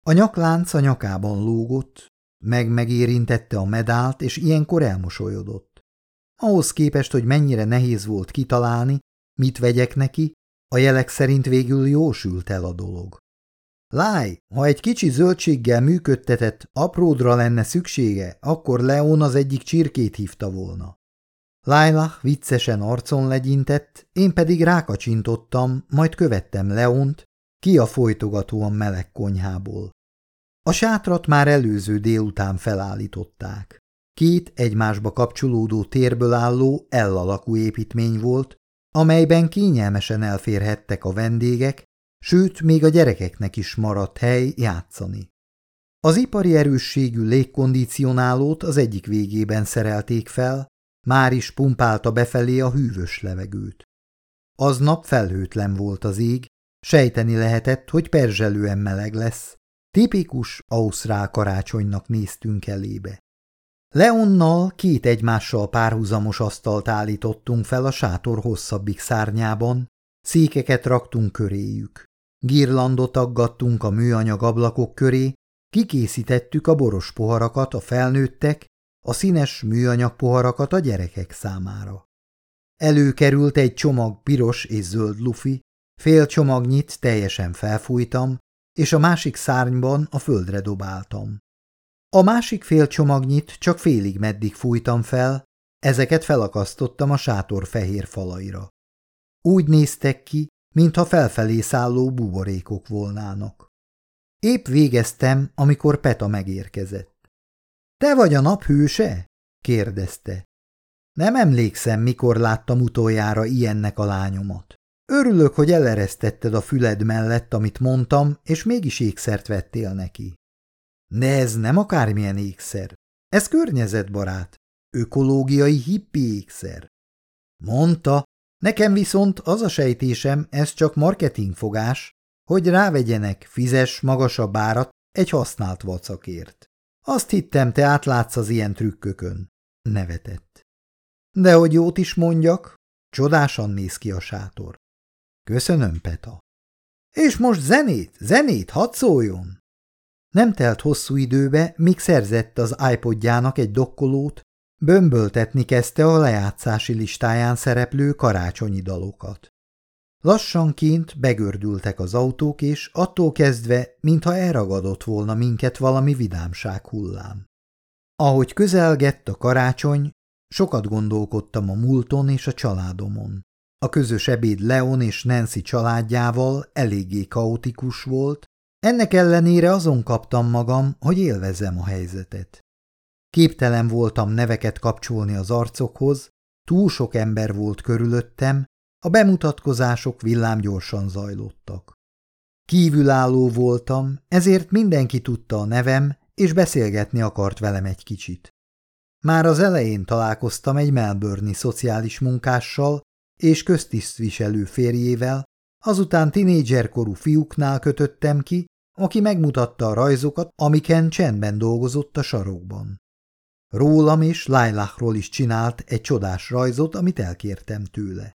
A nyaklánc a nyakában lógott, meg megérintette a medált, és ilyenkor elmosolyodott. Ahhoz képest, hogy mennyire nehéz volt kitalálni, mit vegyek neki, a jelek szerint végül jól sült el a dolog. Láj, ha egy kicsi zöldséggel működtetett apródra lenne szüksége, akkor Leon az egyik csirkét hívta volna. Lájla viccesen arcon legyintett, én pedig rákacsintottam, majd követtem Leont, ki a folytogatóan meleg konyhából. A sátrat már előző délután felállították. Két egymásba kapcsolódó térből álló L-alakú építmény volt, amelyben kényelmesen elférhettek a vendégek, sőt, még a gyerekeknek is maradt hely játszani. Az ipari erősségű légkondicionálót az egyik végében szerelték fel, már is pumpálta befelé a hűvös levegőt. Aznap felhőtlen volt az ég, sejteni lehetett, hogy perzselően meleg lesz, tipikus ausztrál karácsonynak néztünk elébe. Leonnal két egymással párhuzamos asztalt állítottunk fel a sátor hosszabbik szárnyában, székeket raktunk köréjük. Girlandot aggattunk a műanyag ablakok köré, kikészítettük a boros poharakat a felnőttek, a színes műanyag poharakat a gyerekek számára. Előkerült egy csomag piros és zöld lufi, fél csomagnyit teljesen felfújtam, és a másik szárnyban a földre dobáltam. A másik fél csomagnyit csak félig meddig fújtam fel, ezeket felakasztottam a sátor fehér falaira. Úgy néztek ki, mintha felfelé szálló buborékok volnának. Épp végeztem, amikor Peta megérkezett. – Te vagy a nap hőse? – kérdezte. Nem emlékszem, mikor láttam utoljára ilyennek a lányomat. Örülök, hogy eleresztetted a füled mellett, amit mondtam, és mégis ékszert vettél neki. De ez nem akármilyen ékszer. Ez környezetbarát, ökológiai hippi ékszer. Mondta, nekem viszont az a sejtésem, ez csak marketingfogás, hogy rávegyenek, fizes magasabb árat egy használt vacakért. Azt hittem, te átlátsz az ilyen trükkökön. Nevetett. De hogy jót is mondjak, csodásan néz ki a sátor. Köszönöm, Peta. És most zenét, zenét, hadd szóljon! Nem telt hosszú időbe, míg szerzett az iPodjának egy dokkolót, bömböltetni kezdte a lejátszási listáján szereplő karácsonyi dalokat. Lassanként begördültek az autók, és attól kezdve, mintha elragadott volna minket valami vidámság hullám. Ahogy közelgett a karácsony, sokat gondolkodtam a múlton és a családomon. A közös ebéd Leon és Nancy családjával eléggé kaotikus volt, ennek ellenére azon kaptam magam, hogy élvezem a helyzetet. Képtelen voltam neveket kapcsolni az arcokhoz, túl sok ember volt körülöttem, a bemutatkozások villámgyorsan zajlottak. Kívülálló voltam, ezért mindenki tudta a nevem, és beszélgetni akart velem egy kicsit. Már az elején találkoztam egy melbourne szociális munkással és köztisztviselő férjével, azután tinédzserkorú fiúknál kötöttem ki, aki megmutatta a rajzokat, amiken csendben dolgozott a sarokban. Rólam és Lailachról is csinált egy csodás rajzot, amit elkértem tőle.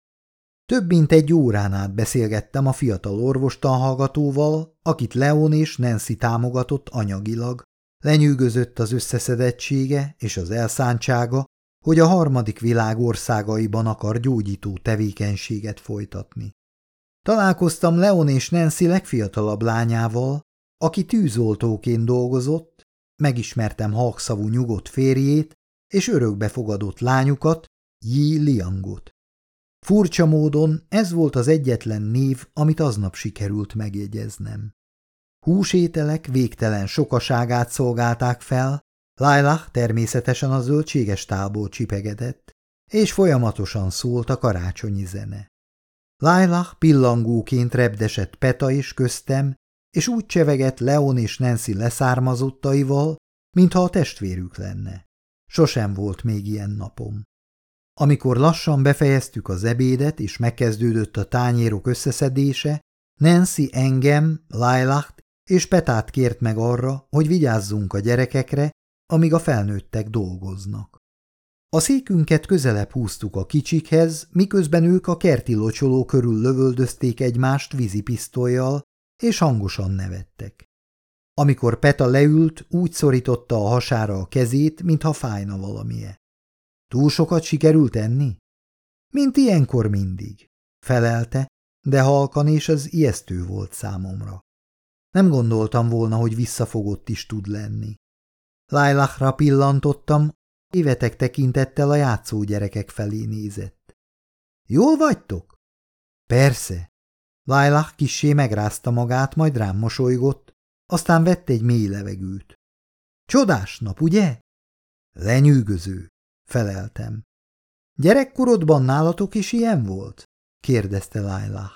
Több mint egy órán át beszélgettem a fiatal orvostanhallgatóval, akit Leon és Nancy támogatott anyagilag, lenyűgözött az összeszedettsége és az elszántsága, hogy a harmadik világ országaiban akar gyógyító tevékenységet folytatni. Találkoztam Leon és Nancy legfiatalabb lányával, aki tűzoltóként dolgozott, megismertem halkszavú nyugodt férjét és örökbefogadott lányukat, Yi Liangot. Furcsa módon ez volt az egyetlen név, amit aznap sikerült megjegyeznem. Húsételek végtelen sokaságát szolgálták fel, Lailah természetesen a zöldséges tálból csipegedett, és folyamatosan szólt a karácsonyi zene. Lailah pillangóként repdesett Peta is köztem, és úgy csevegett Leon és Nancy leszármazottaival, mintha a testvérük lenne. Sosem volt még ilyen napom. Amikor lassan befejeztük az ebédet, és megkezdődött a tányérok összeszedése, Nancy engem, Lailacht és Petát kért meg arra, hogy vigyázzunk a gyerekekre, amíg a felnőttek dolgoznak. A székünket közelebb húztuk a kicsikhez, miközben ők a kerti locsoló körül lövöldözték egymást vízipisztolyjal, és hangosan nevettek. Amikor Peta leült, úgy szorította a hasára a kezét, mintha fájna valamie. Túl sokat sikerült enni? Mint ilyenkor mindig, felelte, de halkan és az ijesztő volt számomra. Nem gondoltam volna, hogy visszafogott is tud lenni. Lailachra pillantottam, évetek tekintettel a játszó gyerekek felé nézett. Jól vagytok? Persze. Lailach kissé megrázta magát, majd rám mosolygott, aztán vett egy mély levegőt. Csodás nap, ugye? Lenyűgöző, feleltem. Gyerekkorodban nálatok is ilyen volt? kérdezte Lailah.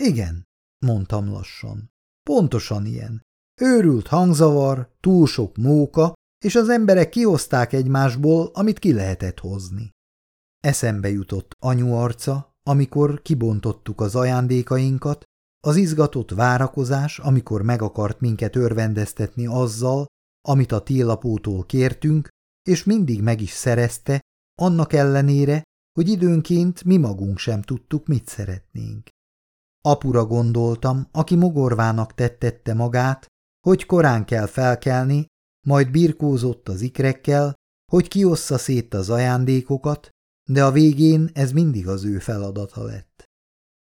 Igen, mondtam lassan. Pontosan ilyen. Őrült hangzavar, túl sok móka, és az emberek kihozták egymásból, amit ki lehetett hozni. Eszembe jutott anyu arca, amikor kibontottuk az ajándékainkat, az izgatott várakozás, amikor meg akart minket örvendeztetni azzal, amit a télapótól kértünk, és mindig meg is szerezte, annak ellenére, hogy időnként mi magunk sem tudtuk, mit szeretnénk. Apura gondoltam, aki mogorvának tettette magát, hogy korán kell felkelni, majd birkózott az ikrekkel, hogy kiossza szét az ajándékokat, de a végén ez mindig az ő feladata lett.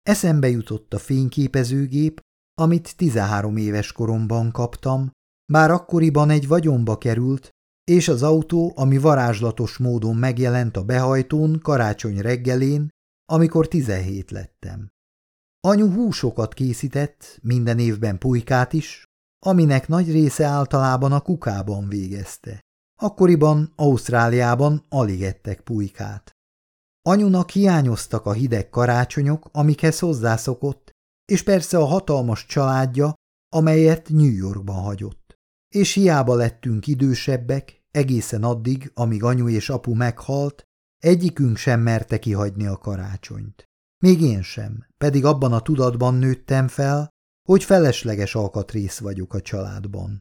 Eszembe jutott a fényképezőgép, amit 13 éves koromban kaptam, bár akkoriban egy vagyonba került, és az autó, ami varázslatos módon megjelent a behajtón karácsony reggelén, amikor 17 lettem. Anyu húsokat készített, minden évben pulykát is, aminek nagy része általában a kukában végezte. Akkoriban Ausztráliában alig ettek pulykát. Anyunak hiányoztak a hideg karácsonyok, amikhez hozzászokott, és persze a hatalmas családja, amelyet New Yorkban hagyott. És hiába lettünk idősebbek, egészen addig, amíg anyu és apu meghalt, egyikünk sem merte kihagyni a karácsonyt. Még én sem, pedig abban a tudatban nőttem fel, hogy felesleges alkatrész vagyok a családban.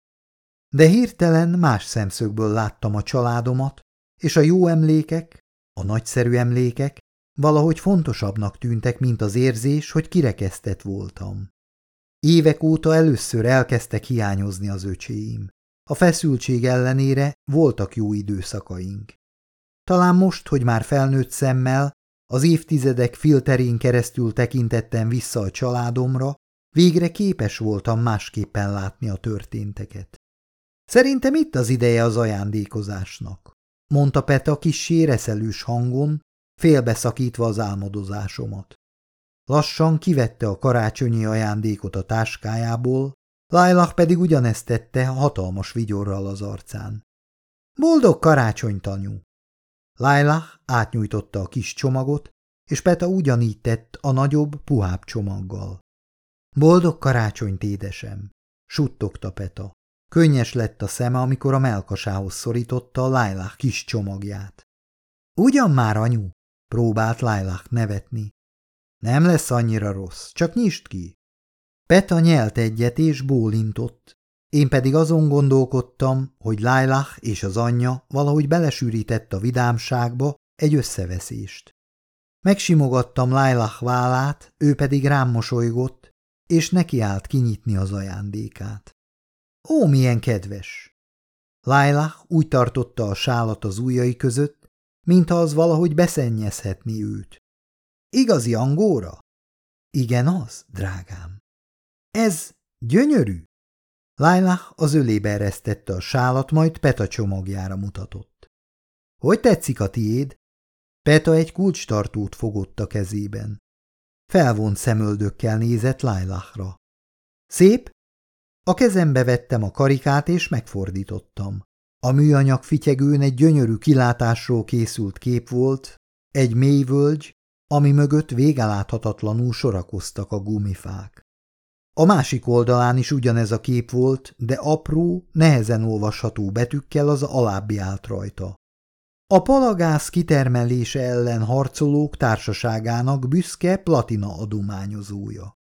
De hirtelen más szemszögből láttam a családomat, és a jó emlékek, a nagyszerű emlékek valahogy fontosabbnak tűntek, mint az érzés, hogy kirekesztett voltam. Évek óta először elkezdtek hiányozni az öcséim. A feszültség ellenére voltak jó időszakaink. Talán most, hogy már felnőtt szemmel, az évtizedek filterén keresztül tekintettem vissza a családomra, végre képes voltam másképpen látni a történteket. Szerintem itt az ideje az ajándékozásnak, mondta Peta kis séreszelős hangon, félbeszakítva az álmodozásomat. Lassan kivette a karácsonyi ajándékot a táskájából, Lailah pedig ugyanezt tette hatalmas vigyorral az arcán. Boldog karácsony, tanú! Lailah átnyújtotta a kis csomagot, és Peta ugyanígy tett a nagyobb, puhább csomaggal. Boldog karácsonyt, édesem! suttogta Peta. Könnyes lett a szeme, amikor a melkasához szorította Lailah kis csomagját. Ugyan már, anyu? próbált Lailah nevetni. Nem lesz annyira rossz, csak nyisd ki. Peta nyelt egyet és bólintott. Én pedig azon gondolkodtam, hogy Lailah és az anyja valahogy belesűrített a vidámságba egy összeveszést. Megsimogattam Lailah vállát, ő pedig rám mosolygott, és nekiállt kinyitni az ajándékát. Ó, milyen kedves! Lailah úgy tartotta a sálat az ujjai között, mintha az valahogy beszennyezhetni őt. Igazi angóra? Igen az, drágám. Ez gyönyörű. Lailah az ölébe eresztette a sálat, majd Peta csomagjára mutatott. Hogy tetszik a tiéd? Peta egy kulcstartót fogott a kezében. Felvont szemöldökkel nézett Lailahra. Szép? A kezembe vettem a karikát, és megfordítottam. A műanyag fityegőn egy gyönyörű kilátásról készült kép volt, egy mély völgy, ami mögött végeláthatatlanul sorakoztak a gumifák. A másik oldalán is ugyanez a kép volt, de apró, nehezen olvasható betűkkel az alábbi állt rajta. A palagász kitermelése ellen harcolók társaságának büszke platina adományozója.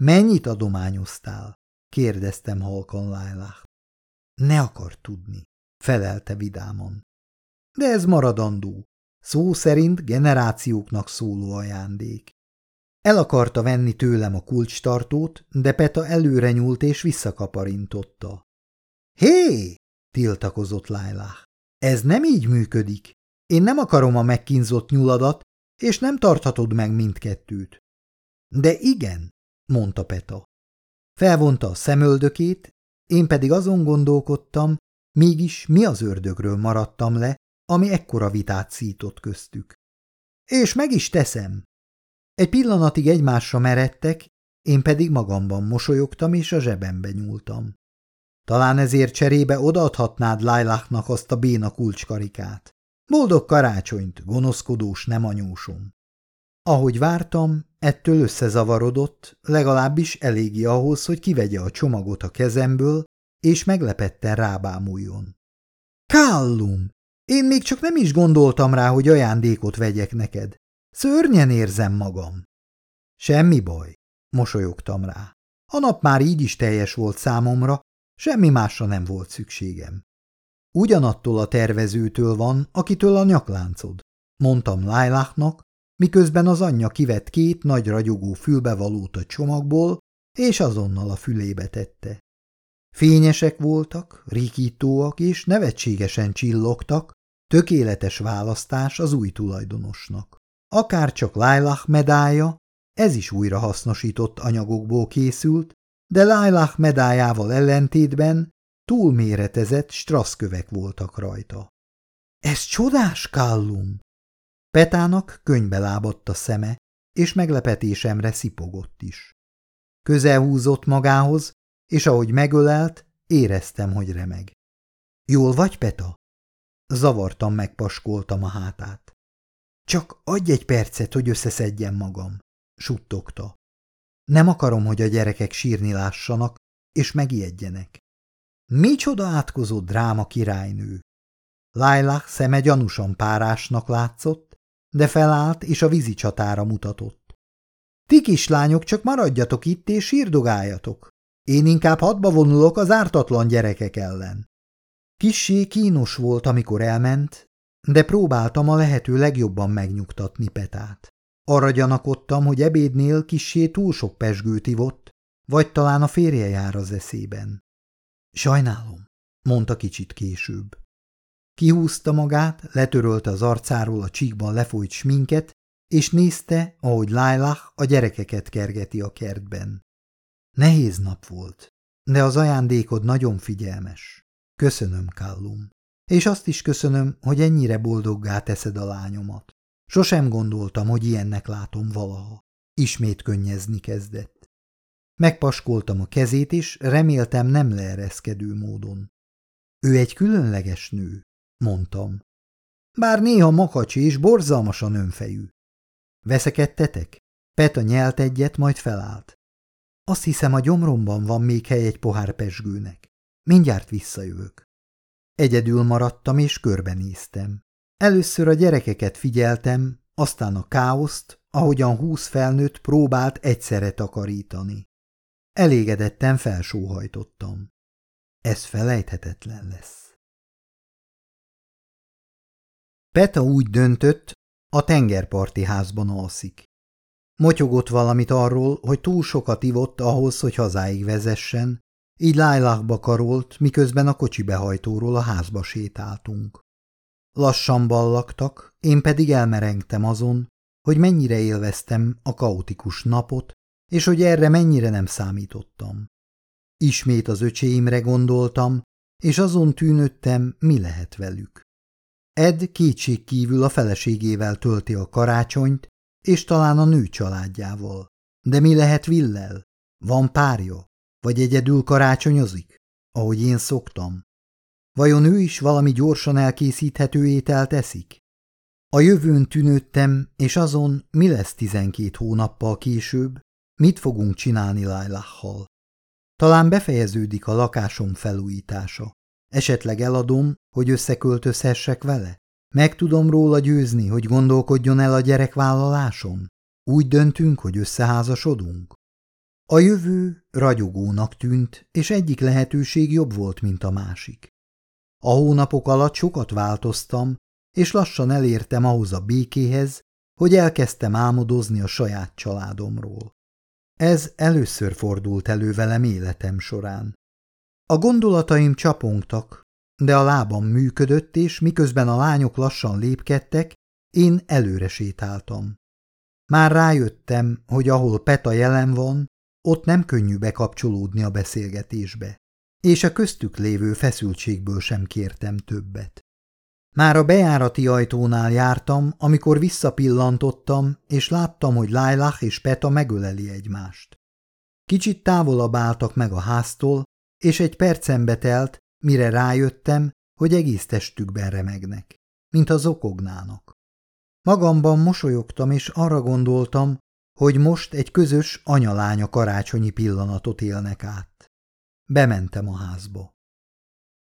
Mennyit adományoztál? kérdeztem halkan Lailah. Ne akar tudni, felelte vidáman. De ez maradandó, szó szerint generációknak szóló ajándék. El akarta venni tőlem a kulcstartót, de Peta előre nyúlt és visszakaparintotta. Hé! tiltakozott Lailah. Ez nem így működik. Én nem akarom a megkínzott nyuladat, és nem tarthatod meg mindkettőt. De igen, mondta Peta. Felvonta a szemöldökét, én pedig azon gondolkodtam, mégis mi az ördögről maradtam le, ami ekkora vitát szított köztük. És meg is teszem. Egy pillanatig egymásra meredtek, én pedig magamban mosolyogtam és a zsebembe nyúltam. Talán ezért cserébe odaadhatnád Lailachnak azt a béna kulcskarikát. Boldog karácsonyt, gonoszkodós nem anyósom. Ahogy vártam, ettől összezavarodott, legalábbis eléggé ahhoz, hogy kivegye a csomagot a kezemből, és meglepetten rábámuljon. Kállum! Én még csak nem is gondoltam rá, hogy ajándékot vegyek neked. Szörnyen érzem magam. Semmi baj, mosolyogtam rá. A nap már így is teljes volt számomra, semmi másra nem volt szükségem. Ugyanattól a tervezőtől van, akitől a nyakláncod, mondtam Lailachnak, miközben az anyja kivett két nagy ragyogó fülbevalót a csomagból, és azonnal a fülébe tette. Fényesek voltak, rikítóak és nevetségesen csillogtak, tökéletes választás az új tulajdonosnak. Akár csak Lailah medálja, ez is újra hasznosított anyagokból készült, de Lailah medájával ellentétben túlméretezett strasszkövek voltak rajta. – Ez csodás, Kallum! Petának könybe lábadt a szeme, és meglepetésemre szipogott is. Közel húzott magához, és ahogy megölelt, éreztem, hogy remeg. – Jól vagy, Peta? Zavartan megpaskoltam a hátát. Csak adj egy percet, hogy összeszedjem magam, suttogta. Nem akarom, hogy a gyerekek sírni lássanak, és megijedjenek. Micsoda átkozó dráma királynő! Lailah szeme gyanúsan párásnak látszott, de felállt és a vízi csatára mutatott. Ti kislányok csak maradjatok itt és sírdogáljatok. Én inkább hadba vonulok az ártatlan gyerekek ellen. Kissé kínos volt, amikor elment, de próbáltam a lehető legjobban megnyugtatni Petát. Arra gyanakodtam, hogy ebédnél kissé túl sok pesgőt ivott, vagy talán a férje jár az eszében. Sajnálom, mondta kicsit később. Kihúzta magát, letörölte az arcáról a csíkban lefolyt sminket, és nézte, ahogy Lailah a gyerekeket kergeti a kertben. Nehéz nap volt, de az ajándékod nagyon figyelmes. Köszönöm, Kallum. És azt is köszönöm, hogy ennyire boldoggá teszed a lányomat. Sosem gondoltam, hogy ilyennek látom valaha. Ismét könnyezni kezdett. Megpaskoltam a kezét, és reméltem nem leereszkedő módon. Ő egy különleges nő, mondtam. Bár néha makacsi és borzalmasan önfejű. Veszekedtetek? Peta nyelt egyet, majd felállt. Azt hiszem, a gyomromban van még hely egy pohár pesgőnek. Mindjárt visszajövök. Egyedül maradtam és körbenéztem. Először a gyerekeket figyeltem, aztán a káoszt, ahogyan húsz felnőtt próbált egyszerre takarítani. Elégedetten felsóhajtottam. Ez felejthetetlen lesz. Peta úgy döntött, a tengerparti házban alszik. Motyogott valamit arról, hogy túl sokat ivott ahhoz, hogy hazáig vezessen, így Lájlákba karolt, miközben a kocsi behajtóról a házba sétáltunk. Lassan ballaktak, én pedig elmerengtem azon, hogy mennyire élveztem a kaotikus napot, és hogy erre mennyire nem számítottam. Ismét az öcséimre gondoltam, és azon tűnöttem, mi lehet velük. Ed kétség kívül a feleségével tölti a karácsonyt, és talán a nő családjával. De mi lehet Villel? Van párja? Vagy egyedül karácsonyozik? Ahogy én szoktam. Vajon ő is valami gyorsan elkészíthető ételt eszik? A jövőn tűnődtem, és azon mi lesz tizenkét hónappal később, mit fogunk csinálni Lailahhal. Talán befejeződik a lakásom felújítása. Esetleg eladom, hogy összeköltözhessek vele? Meg tudom róla győzni, hogy gondolkodjon el a gyerekvállaláson? Úgy döntünk, hogy összeházasodunk? A jövő ragyogónak tűnt, és egyik lehetőség jobb volt, mint a másik. A hónapok alatt sokat változtam, és lassan elértem ahhoz a békéhez, hogy elkezdtem álmodozni a saját családomról. Ez először fordult elő velem életem során. A gondolataim csapongtak, de a lábam működött, és miközben a lányok lassan lépkedtek, én előre sétáltam. Már rájöttem, hogy ahol Peta jelen van, ott nem könnyű bekapcsolódni a beszélgetésbe, és a köztük lévő feszültségből sem kértem többet. Már a bejárati ajtónál jártam, amikor visszapillantottam, és láttam, hogy Lailah és Peta megöleli egymást. Kicsit távolabb álltak meg a háztól, és egy percembe telt, mire rájöttem, hogy egész testükben remegnek, mint az okognának. Magamban mosolyogtam, és arra gondoltam, hogy most egy közös anyalánya karácsonyi pillanatot élnek át. Bementem a házba.